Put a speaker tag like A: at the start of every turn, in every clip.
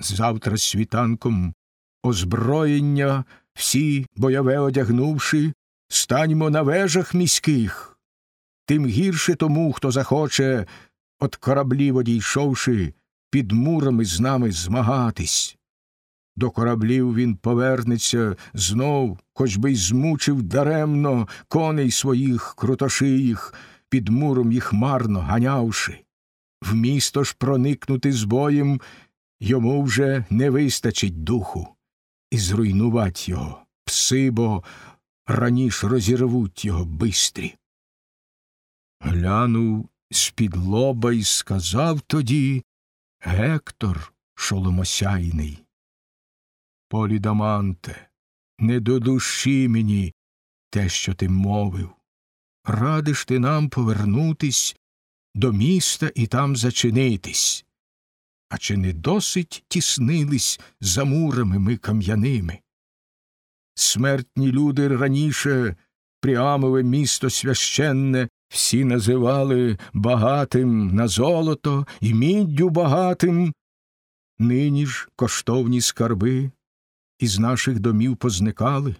A: завтра світанком, озброєння всі бойове одягнувши, станьмо на вежах міських, тим гірше тому, хто захоче, от кораблів одійшовши, під мурами з нами змагатись. До кораблів він повернеться знов, хоч би й змучив даремно коней своїх крутошиїх, під муром їх марно ганявши. В місто ж проникнути з боєм йому вже не вистачить духу, і зруйнувать його пси, бо раніш розірвуть його бистрі. Глянув з-під лоба й сказав тоді Гектор шоломосяйний. Полідаманте, не до душі мені те, що ти мовив. Радиш ти нам повернутись до міста і там зачинитись. А чи не досить тіснились за мурами ми кам'яними? Смертні люди раніше Пріамове місто священне всі називали багатим на золото і міддю багатим. Нині ж коштовні скарби із наших домів позникали.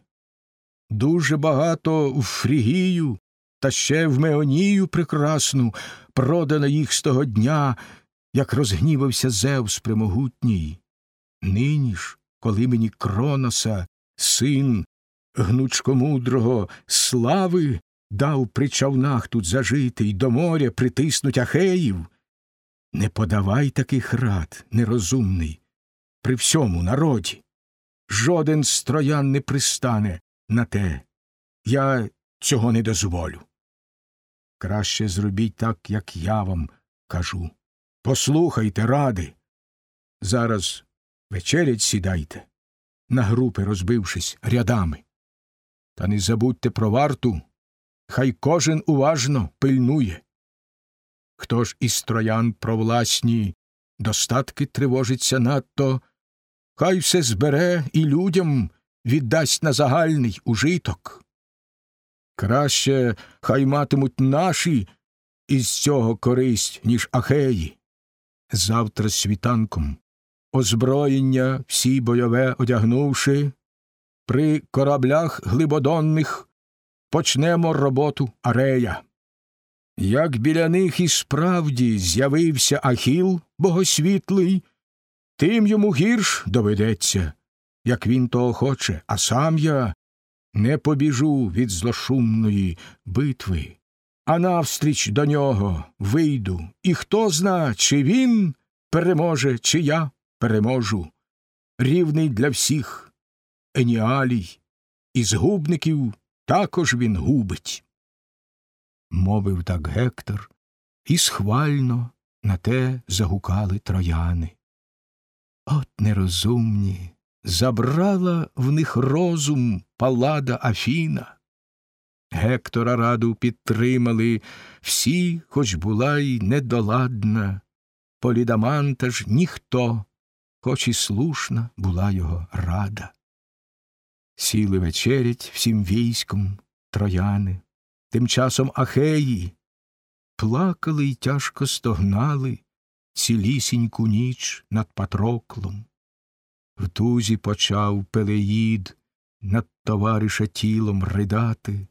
A: Дуже багато в Фрігію та ще в Меонію прекрасну продано їх з того дня, як розгнівався Зевс примогутній. Нині ж, коли мені Кроноса, син гнучкомудрого слави, дав при човнах тут зажити й до моря притиснуть ахеїв, не подавай таких рад, нерозумний, при всьому народі. Жоден з троян не пристане на те. Я цього не дозволю. Краще зробіть так, як я вам кажу. Послухайте ради. Зараз вечерять сідайте, на групи розбившись рядами. Та не забудьте про варту, хай кожен уважно пильнує. Хто ж із троян про власні достатки тривожиться надто, хай все збере і людям віддасть на загальний ужиток. Краще хай матимуть наші із цього користь, ніж ахеї. Завтра світанком, озброєння всі бойове одягнувши, при кораблях глибодонних почнемо роботу арея. Як біля них і справді з'явився Ахіл богосвітлий, тим йому гірш доведеться, як він того хоче, а сам я не побіжу від злошумної битви, а навстріч до нього вийду, і хто зна, чи він переможе, чи я переможу. Рівний для всіх Еніалій, і згубників також він губить. Мовив так Гектор, і схвально на те загукали трояни. От нерозумні, забрала в них розум палада Афіна. Гектора раду підтримали всі, хоч була й недоладна, Полідаманта ж ніхто, хоч і слушна була його рада. Сіли вечерять всім військом трояни, тим часом ахеї плакали й тяжко стогнали цілісіньку ніч над Патроклом. В тузі почав Пелеїд над товариша тілом ридати,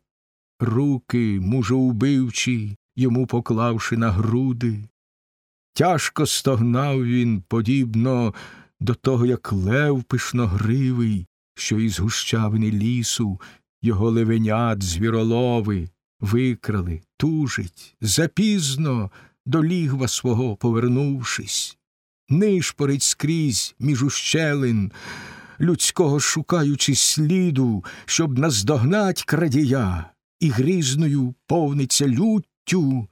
A: руки мужоубивчі йому поклавши на груди. Тяжко стогнав він, подібно до того, як лев пишногривий, що із гущавини лісу його левенят звіролови викрали, тужить, запізно до лігва свого повернувшись нишпорить скрізь між ущелин, людського шукаючи сліду, щоб наздогнать крадія, і грізною повниться люттю,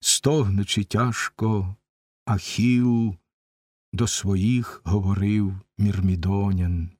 A: стогнучи тяжко, Ахіл до своїх говорив мірмідонян.